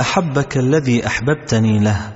أحبك الذي أحببتني له.